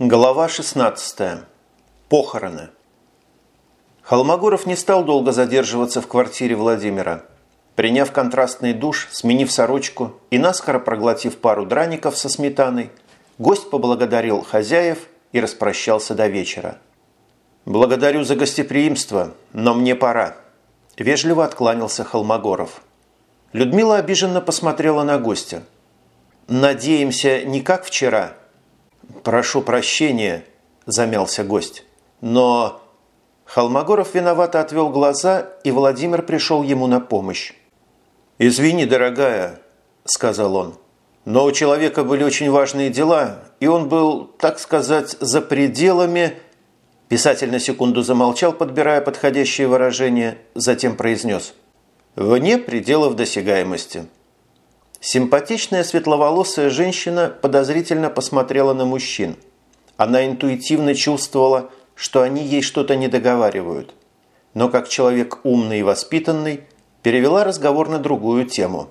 Глава 16. Похороны. Холмогоров не стал долго задерживаться в квартире Владимира. Приняв контрастный душ, сменив сорочку и наскоро проглотив пару драников со сметаной, гость поблагодарил хозяев и распрощался до вечера. «Благодарю за гостеприимство, но мне пора», – вежливо откланялся Холмогоров. Людмила обиженно посмотрела на гостя. «Надеемся, не как вчера?» «Прошу прощения», – замялся гость. «Но...» Холмогоров виновато отвел глаза, и Владимир пришел ему на помощь. «Извини, дорогая», – сказал он. «Но у человека были очень важные дела, и он был, так сказать, за пределами...» Писатель на секунду замолчал, подбирая подходящее выражение, затем произнес «Вне пределов досягаемости». Симпатичная светловолосая женщина подозрительно посмотрела на мужчин. Она интуитивно чувствовала, что они ей что-то не договаривают. Но как человек умный и воспитанный, перевела разговор на другую тему.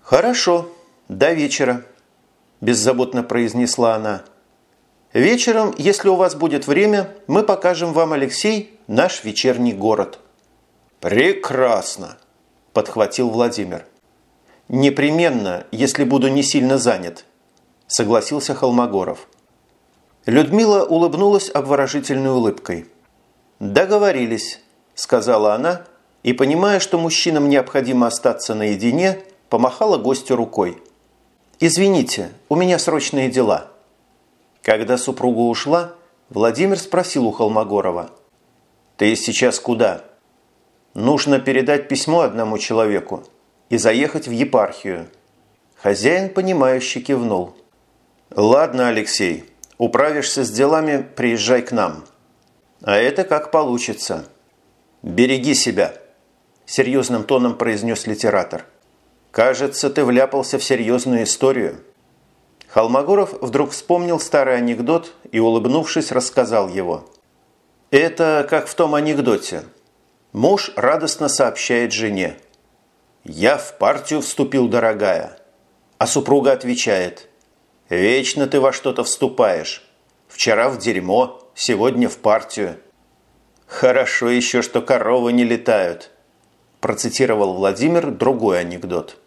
«Хорошо, до вечера», – беззаботно произнесла она. «Вечером, если у вас будет время, мы покажем вам, Алексей, наш вечерний город». «Прекрасно!» – подхватил Владимир. «Непременно, если буду не сильно занят», – согласился Холмогоров. Людмила улыбнулась обворожительной улыбкой. «Договорились», – сказала она, и, понимая, что мужчинам необходимо остаться наедине, помахала гостю рукой. «Извините, у меня срочные дела». Когда супруга ушла, Владимир спросил у Холмогорова. «Ты сейчас куда?» «Нужно передать письмо одному человеку и заехать в епархию. Хозяин, понимающе кивнул. «Ладно, Алексей, управишься с делами, приезжай к нам. А это как получится. Береги себя», – серьезным тоном произнес литератор. «Кажется, ты вляпался в серьезную историю». Холмогоров вдруг вспомнил старый анекдот и, улыбнувшись, рассказал его. «Это как в том анекдоте. Муж радостно сообщает жене – «Я в партию вступил, дорогая». А супруга отвечает, «Вечно ты во что-то вступаешь. Вчера в дерьмо, сегодня в партию». «Хорошо еще, что коровы не летают», процитировал Владимир другой анекдот.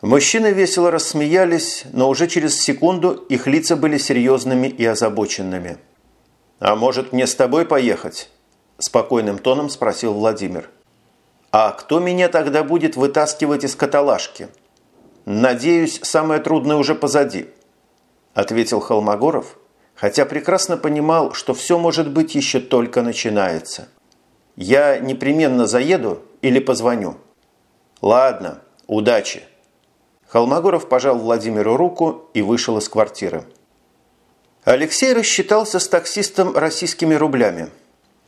Мужчины весело рассмеялись, но уже через секунду их лица были серьезными и озабоченными. «А может, мне с тобой поехать?» – спокойным тоном спросил Владимир. А кто меня тогда будет вытаскивать из каталажки? Надеюсь, самое трудное уже позади, ответил Холмогоров, хотя прекрасно понимал, что все может быть еще только начинается. Я непременно заеду или позвоню. Ладно, удачи. Холмогоров пожал Владимиру руку и вышел из квартиры. Алексей рассчитался с таксистом российскими рублями.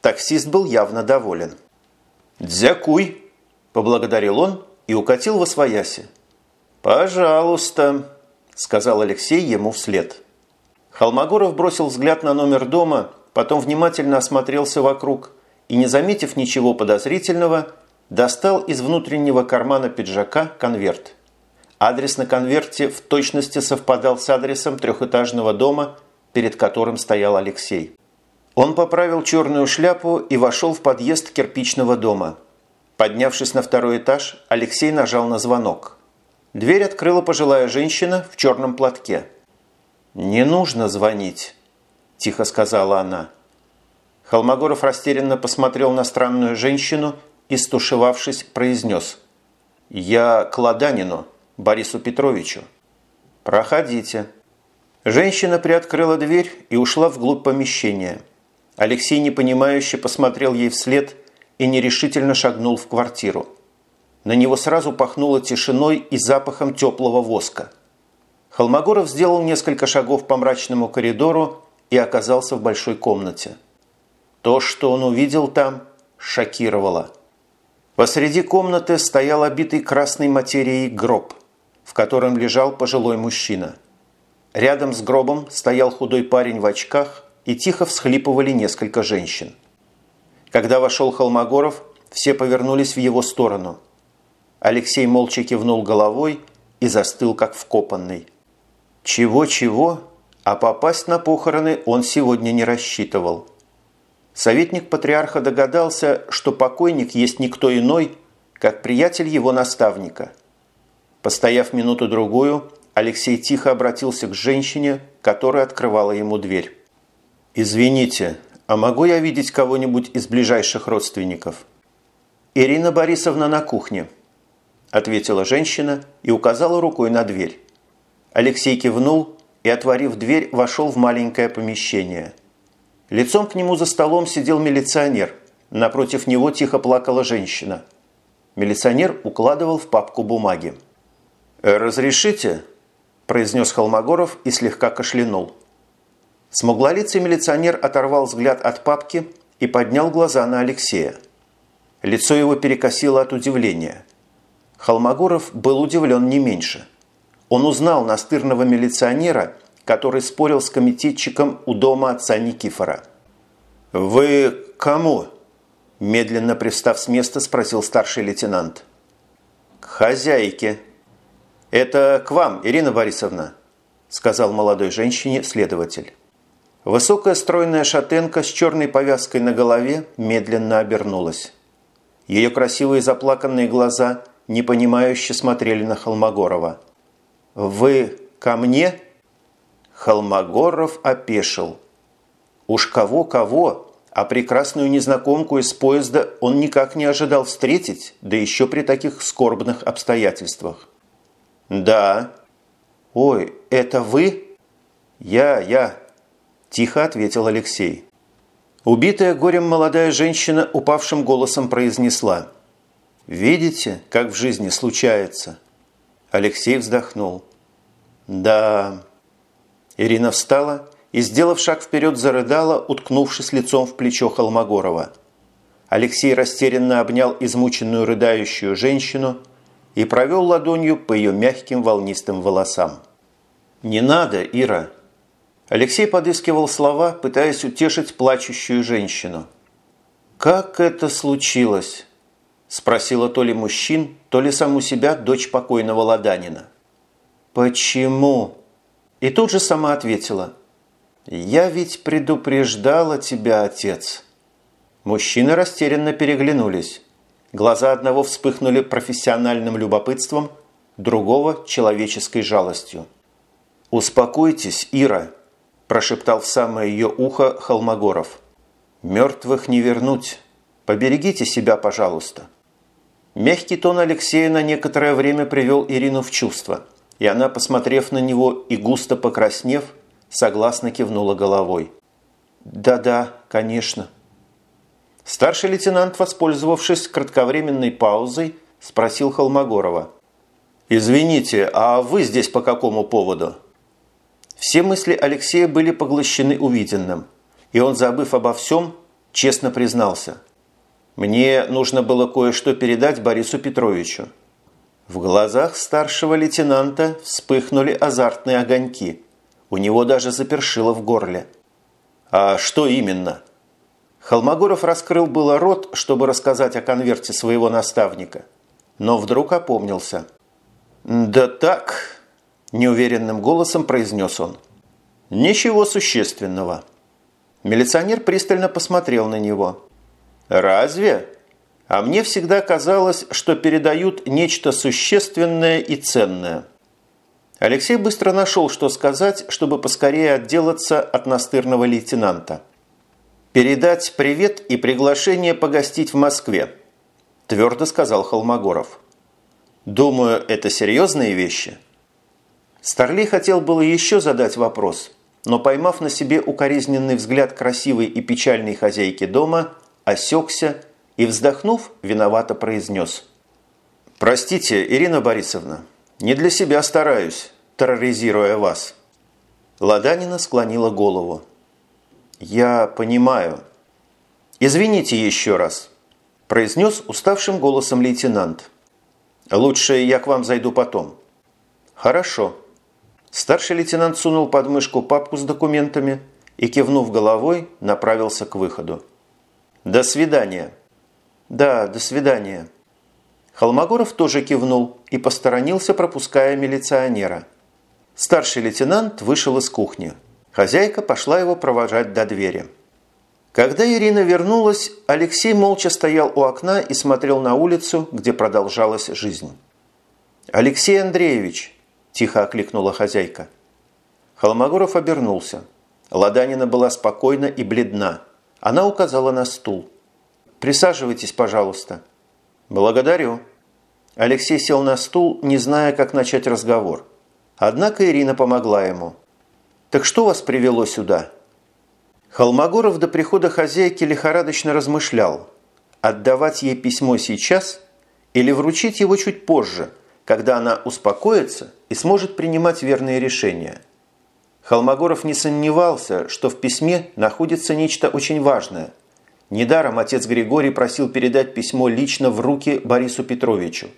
Таксист был явно доволен. «Дзякуй!» – поблагодарил он и укатил во свояси. «Пожалуйста!» – сказал Алексей ему вслед. Холмогоров бросил взгляд на номер дома, потом внимательно осмотрелся вокруг и, не заметив ничего подозрительного, достал из внутреннего кармана пиджака конверт. Адрес на конверте в точности совпадал с адресом трехэтажного дома, перед которым стоял Алексей. Он поправил черную шляпу и вошел в подъезд кирпичного дома. Поднявшись на второй этаж, Алексей нажал на звонок. Дверь открыла пожилая женщина в черном платке. «Не нужно звонить», – тихо сказала она. Холмогоров растерянно посмотрел на странную женщину и, стушевавшись, произнес. «Я к Ладанину, Борису Петровичу». «Проходите». Женщина приоткрыла дверь и ушла вглубь помещения. Алексей непонимающе посмотрел ей вслед и нерешительно шагнул в квартиру. На него сразу пахнуло тишиной и запахом теплого воска. Холмогоров сделал несколько шагов по мрачному коридору и оказался в большой комнате. То, что он увидел там, шокировало. Посреди комнаты стоял обитый красной материей гроб, в котором лежал пожилой мужчина. Рядом с гробом стоял худой парень в очках и тихо всхлипывали несколько женщин. Когда вошел Холмогоров, все повернулись в его сторону. Алексей молча кивнул головой и застыл, как вкопанный. Чего-чего, а попасть на похороны он сегодня не рассчитывал. Советник патриарха догадался, что покойник есть никто иной, как приятель его наставника. Постояв минуту-другую, Алексей тихо обратился к женщине, которая открывала ему дверь. «Извините, а могу я видеть кого-нибудь из ближайших родственников?» «Ирина Борисовна на кухне», – ответила женщина и указала рукой на дверь. Алексей кивнул и, отворив дверь, вошел в маленькое помещение. Лицом к нему за столом сидел милиционер. Напротив него тихо плакала женщина. Милиционер укладывал в папку бумаги. «Разрешите?» – произнес Холмогоров и слегка кашлянул. Смуглолицый милиционер оторвал взгляд от папки и поднял глаза на Алексея. Лицо его перекосило от удивления. Холмогоров был удивлен не меньше – он узнал настырного милиционера, который спорил с комитетчиком у дома отца Никифора. «Вы кому?» – медленно пристав с места, спросил старший лейтенант. «К хозяйке». «Это к вам, Ирина Борисовна», – сказал молодой женщине следователь. Высокая стройная шатенка с черной повязкой на голове медленно обернулась. Ее красивые заплаканные глаза непонимающе смотрели на Холмогорова – «Вы ко мне?» Холмогоров опешил. Уж кого-кого, а прекрасную незнакомку из поезда он никак не ожидал встретить, да еще при таких скорбных обстоятельствах. «Да». «Ой, это вы?» «Я, я», – тихо ответил Алексей. Убитая горем молодая женщина упавшим голосом произнесла. «Видите, как в жизни случается?» Алексей вздохнул. Да. Ирина встала и, сделав шаг вперед, зарыдала, уткнувшись лицом в плечо Холмогорова. Алексей растерянно обнял измученную рыдающую женщину и провел ладонью по ее мягким волнистым волосам. «Не надо, Ира!» Алексей подыскивал слова, пытаясь утешить плачущую женщину. «Как это случилось?» – спросила то ли мужчин, то ли саму себя дочь покойного Ладанина. «Почему?» И тут же сама ответила. «Я ведь предупреждала тебя, отец». Мужчины растерянно переглянулись. Глаза одного вспыхнули профессиональным любопытством, другого – человеческой жалостью. «Успокойтесь, Ира», – прошептал в самое ее ухо Холмогоров. «Мертвых не вернуть. Поберегите себя, пожалуйста». Мягкий тон Алексея на некоторое время привел Ирину в чувство – и она, посмотрев на него и густо покраснев, согласно кивнула головой. «Да-да, конечно». Старший лейтенант, воспользовавшись кратковременной паузой, спросил Холмогорова. «Извините, а вы здесь по какому поводу?» Все мысли Алексея были поглощены увиденным, и он, забыв обо всем, честно признался. «Мне нужно было кое-что передать Борису Петровичу. В глазах старшего лейтенанта вспыхнули азартные огоньки. У него даже запершило в горле. «А что именно?» Холмогоров раскрыл было рот, чтобы рассказать о конверте своего наставника, но вдруг опомнился. «Да так», – неуверенным голосом произнес он. «Ничего существенного». Милиционер пристально посмотрел на него. «Разве?» А мне всегда казалось, что передают нечто существенное и ценное. Алексей быстро нашел, что сказать, чтобы поскорее отделаться от настырного лейтенанта. «Передать привет и приглашение погостить в Москве», – твердо сказал Холмогоров. «Думаю, это серьезные вещи». Старлей хотел было еще задать вопрос, но, поймав на себе укоризненный взгляд красивой и печальной хозяйки дома, осекся и, вздохнув, виновато произнес. «Простите, Ирина Борисовна, не для себя стараюсь, терроризируя вас». Ладанина склонила голову. «Я понимаю». «Извините еще раз», – произнес уставшим голосом лейтенант. «Лучше я к вам зайду потом». «Хорошо». Старший лейтенант сунул под мышку папку с документами и, кивнув головой, направился к выходу. «До свидания». «Да, до свидания». Холмогоров тоже кивнул и посторонился, пропуская милиционера. Старший лейтенант вышел из кухни. Хозяйка пошла его провожать до двери. Когда Ирина вернулась, Алексей молча стоял у окна и смотрел на улицу, где продолжалась жизнь. «Алексей Андреевич!» – тихо окликнула хозяйка. Холмогоров обернулся. Ладанина была спокойна и бледна. Она указала на стул. «Присаживайтесь, пожалуйста». «Благодарю». Алексей сел на стул, не зная, как начать разговор. Однако Ирина помогла ему. «Так что вас привело сюда?» Холмогоров до прихода хозяйки лихорадочно размышлял, отдавать ей письмо сейчас или вручить его чуть позже, когда она успокоится и сможет принимать верные решения. Холмогоров не сомневался, что в письме находится нечто очень важное. Недаром отец Григорий просил передать письмо лично в руки Борису Петровичу.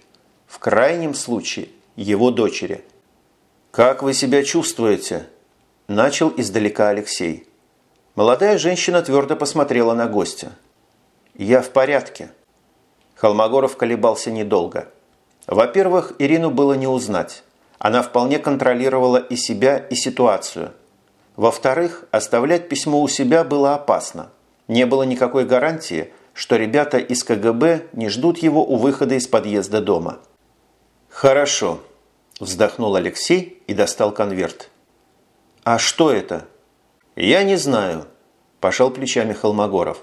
В крайнем случае его дочери. «Как вы себя чувствуете?» – начал издалека Алексей. Молодая женщина твердо посмотрела на гостя. «Я в порядке». Холмогоров колебался недолго. Во-первых, Ирину было не узнать. Она вполне контролировала и себя, и ситуацию. Во-вторых, оставлять письмо у себя было опасно. Не было никакой гарантии, что ребята из КГБ не ждут его у выхода из подъезда дома. «Хорошо», – вздохнул Алексей и достал конверт. «А что это?» «Я не знаю», – пошел плечами Холмогоров.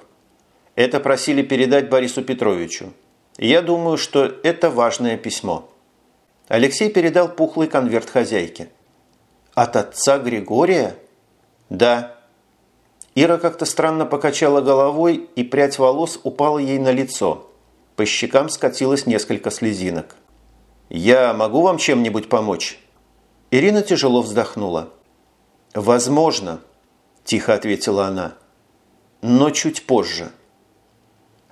«Это просили передать Борису Петровичу. Я думаю, что это важное письмо». Алексей передал пухлый конверт хозяйке. «От отца Григория?» «Да». Ира как-то странно покачала головой, и прядь волос упала ей на лицо. По щекам скатилось несколько слезинок. «Я могу вам чем-нибудь помочь?» Ирина тяжело вздохнула. «Возможно», тихо ответила она. Но чуть позже.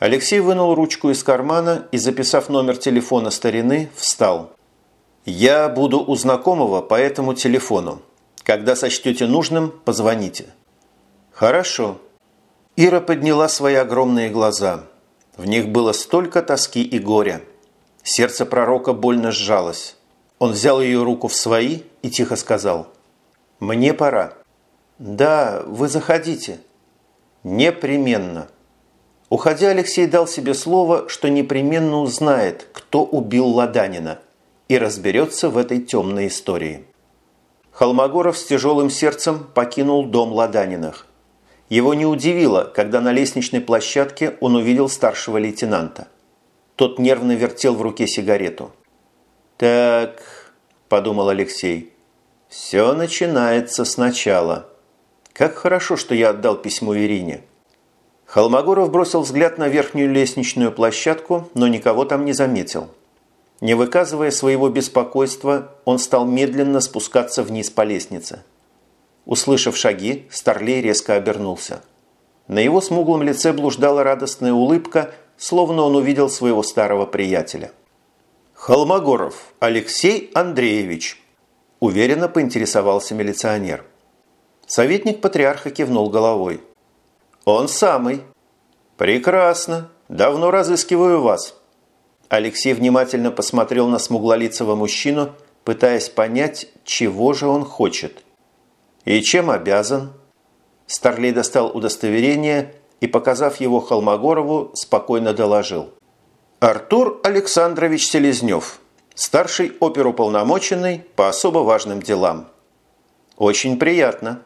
Алексей вынул ручку из кармана и, записав номер телефона старины, встал. «Я буду у знакомого по этому телефону. Когда сочтете нужным, позвоните». «Хорошо». Ира подняла свои огромные глаза. В них было столько тоски и горя. Сердце пророка больно сжалось. Он взял ее руку в свои и тихо сказал «Мне пора». «Да, вы заходите». «Непременно». Уходя, Алексей дал себе слово, что непременно узнает, кто убил Ладанина, и разберется в этой темной истории. Холмогоров с тяжелым сердцем покинул дом Ладаниных. Его не удивило, когда на лестничной площадке он увидел старшего лейтенанта. Тот нервно вертел в руке сигарету. «Так», – подумал Алексей, – «все начинается сначала». Как хорошо, что я отдал письмо Ирине. Холмогоров бросил взгляд на верхнюю лестничную площадку, но никого там не заметил. Не выказывая своего беспокойства, он стал медленно спускаться вниз по лестнице. Услышав шаги, Старлей резко обернулся. На его смуглом лице блуждала радостная улыбка, словно он увидел своего старого приятеля. «Холмогоров Алексей Андреевич», – уверенно поинтересовался милиционер – Советник патриарха кивнул головой. «Он самый». «Прекрасно. Давно разыскиваю вас». Алексей внимательно посмотрел на смуглолицего мужчину, пытаясь понять, чего же он хочет. «И чем обязан?» Старлей достал удостоверение и, показав его Холмогорову, спокойно доложил. «Артур Александрович Селезнев, старший оперуполномоченный по особо важным делам». «Очень приятно»,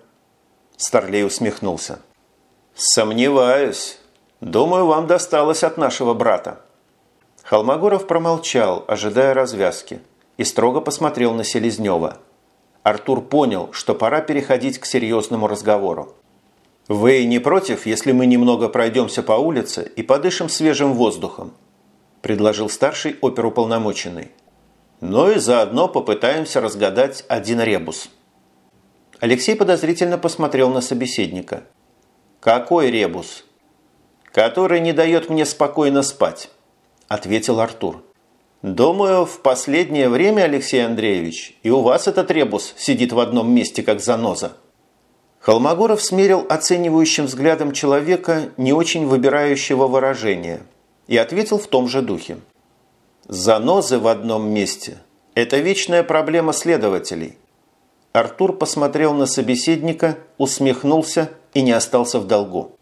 Старлей усмехнулся. «Сомневаюсь. Думаю, вам досталось от нашего брата». Холмогоров промолчал, ожидая развязки, и строго посмотрел на Селезнева. Артур понял, что пора переходить к серьезному разговору. «Вы не против, если мы немного пройдемся по улице и подышим свежим воздухом?» – предложил старший оперуполномоченный. «Ну и заодно попытаемся разгадать один ребус». Алексей подозрительно посмотрел на собеседника. «Какой ребус?» «Который не дает мне спокойно спать», – ответил Артур. «Думаю, в последнее время, Алексей Андреевич, и у вас этот ребус сидит в одном месте, как заноза». Холмогоров смерил оценивающим взглядом человека, не очень выбирающего выражения, и ответил в том же духе. «Занозы в одном месте – это вечная проблема следователей. Артур посмотрел на собеседника, усмехнулся и не остался в долгу.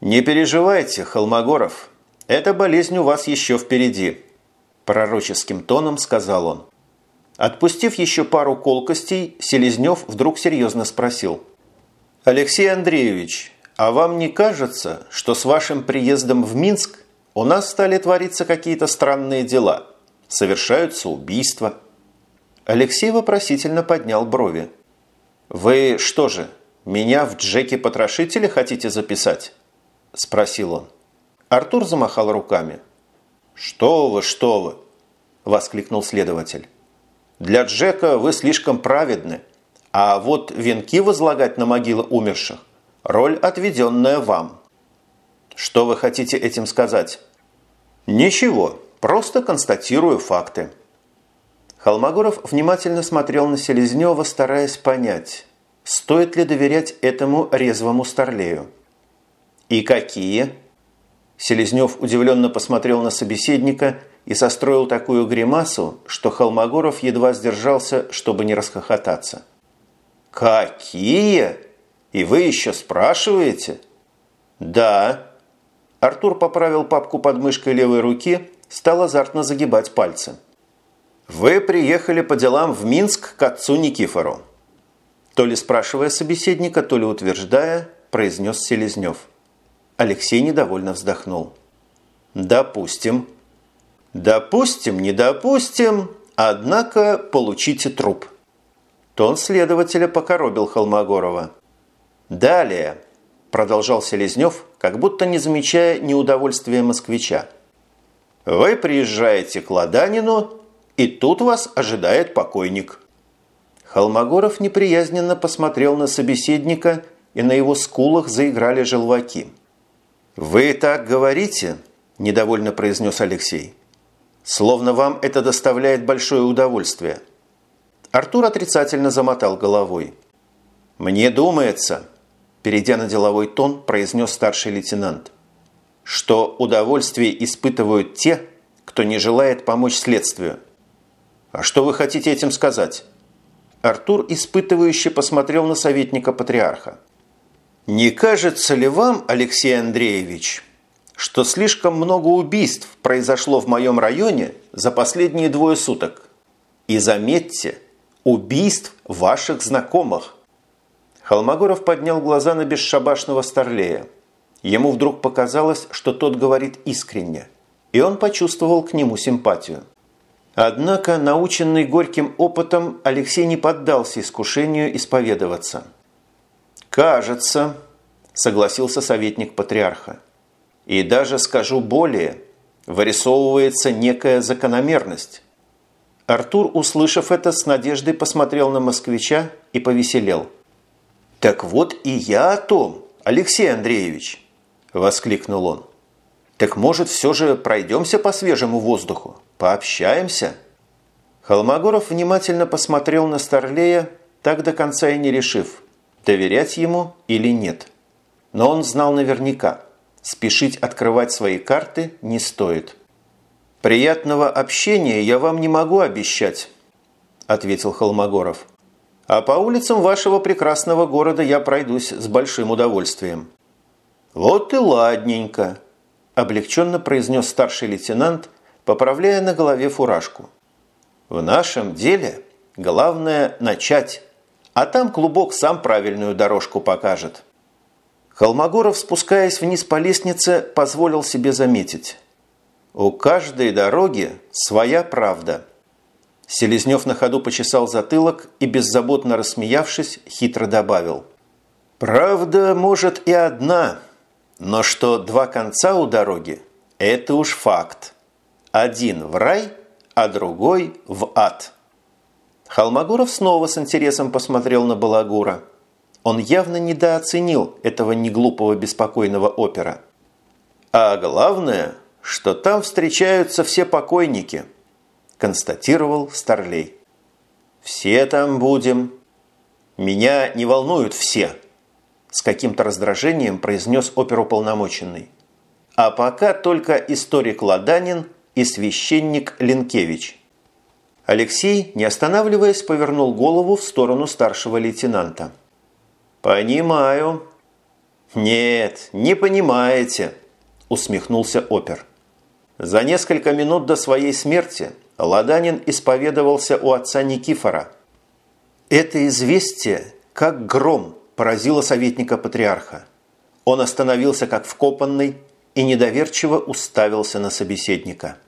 «Не переживайте, Холмогоров, эта болезнь у вас еще впереди», – пророческим тоном сказал он. Отпустив еще пару колкостей, Селезнев вдруг серьезно спросил. «Алексей Андреевич, а вам не кажется, что с вашим приездом в Минск у нас стали твориться какие-то странные дела? Совершаются убийства?» Алексей вопросительно поднял брови. «Вы что же, меня в Джеки-потрошителя хотите записать?» – спросил он. Артур замахал руками. «Что вы, что вы!» – воскликнул следователь. «Для Джека вы слишком праведны, а вот венки возлагать на могилы умерших – роль, отведенная вам». «Что вы хотите этим сказать?» «Ничего, просто констатирую факты». Холмогоров внимательно смотрел на Селезнева, стараясь понять, стоит ли доверять этому резвому старлею. «И какие?» Селезнев удивленно посмотрел на собеседника и состроил такую гримасу, что Холмогоров едва сдержался, чтобы не расхохотаться. «Какие? И вы еще спрашиваете?» «Да». Артур поправил папку под мышкой левой руки, стал азартно загибать пальцы. «Вы приехали по делам в Минск к отцу Никифору». То ли спрашивая собеседника, то ли утверждая, произнес Селезнев. Алексей недовольно вздохнул. «Допустим». «Допустим, не допустим, однако получите труп». Тон следователя покоробил Холмогорова. «Далее», – продолжал Селезнев, как будто не замечая неудовольствия москвича. «Вы приезжаете к Ладанину и тут вас ожидает покойник. Холмогоров неприязненно посмотрел на собеседника, и на его скулах заиграли желваки. «Вы так говорите?» – недовольно произнес Алексей. «Словно вам это доставляет большое удовольствие». Артур отрицательно замотал головой. «Мне думается», – перейдя на деловой тон, произнес старший лейтенант, «что удовольствие испытывают те, кто не желает помочь следствию. «А что вы хотите этим сказать?» Артур испытывающе посмотрел на советника патриарха. «Не кажется ли вам, Алексей Андреевич, что слишком много убийств произошло в моем районе за последние двое суток? И заметьте, убийств ваших знакомых!» Холмогоров поднял глаза на бесшабашного старлея. Ему вдруг показалось, что тот говорит искренне, и он почувствовал к нему симпатию. Однако, наученный горьким опытом, Алексей не поддался искушению исповедоваться. «Кажется», – согласился советник патриарха. «И даже скажу более, вырисовывается некая закономерность». Артур, услышав это, с надеждой посмотрел на москвича и повеселел. «Так вот и я о том, Алексей Андреевич!» – воскликнул он. «Так может, все же пройдемся по свежему воздуху?» Пообщаемся?» Холмогоров внимательно посмотрел на Старлея, так до конца и не решив, доверять ему или нет. Но он знал наверняка, спешить открывать свои карты не стоит. «Приятного общения я вам не могу обещать», – ответил Холмогоров. «А по улицам вашего прекрасного города я пройдусь с большим удовольствием». «Вот и ладненько», – облегченно произнес старший лейтенант – поправляя на голове фуражку. «В нашем деле главное начать, а там клубок сам правильную дорожку покажет». Холмогоров, спускаясь вниз по лестнице, позволил себе заметить. «У каждой дороги своя правда». Селезнев на ходу почесал затылок и, беззаботно рассмеявшись, хитро добавил. «Правда, может, и одна, но что два конца у дороги – это уж факт». Один в рай, а другой в ад. Холмогоров снова с интересом посмотрел на Балагура. Он явно недооценил этого неглупого беспокойного опера. А главное, что там встречаются все покойники, констатировал Старлей. Все там будем. Меня не волнуют все, с каким-то раздражением произнес оперуполномоченный. А пока только историк Ладанин и священник Ленкевич. Алексей, не останавливаясь, повернул голову в сторону старшего лейтенанта. «Понимаю». «Нет, не понимаете», – усмехнулся опер. За несколько минут до своей смерти Ладанин исповедовался у отца Никифора. Это известие, как гром, поразило советника патриарха. Он остановился как вкопанный и недоверчиво уставился на собеседника –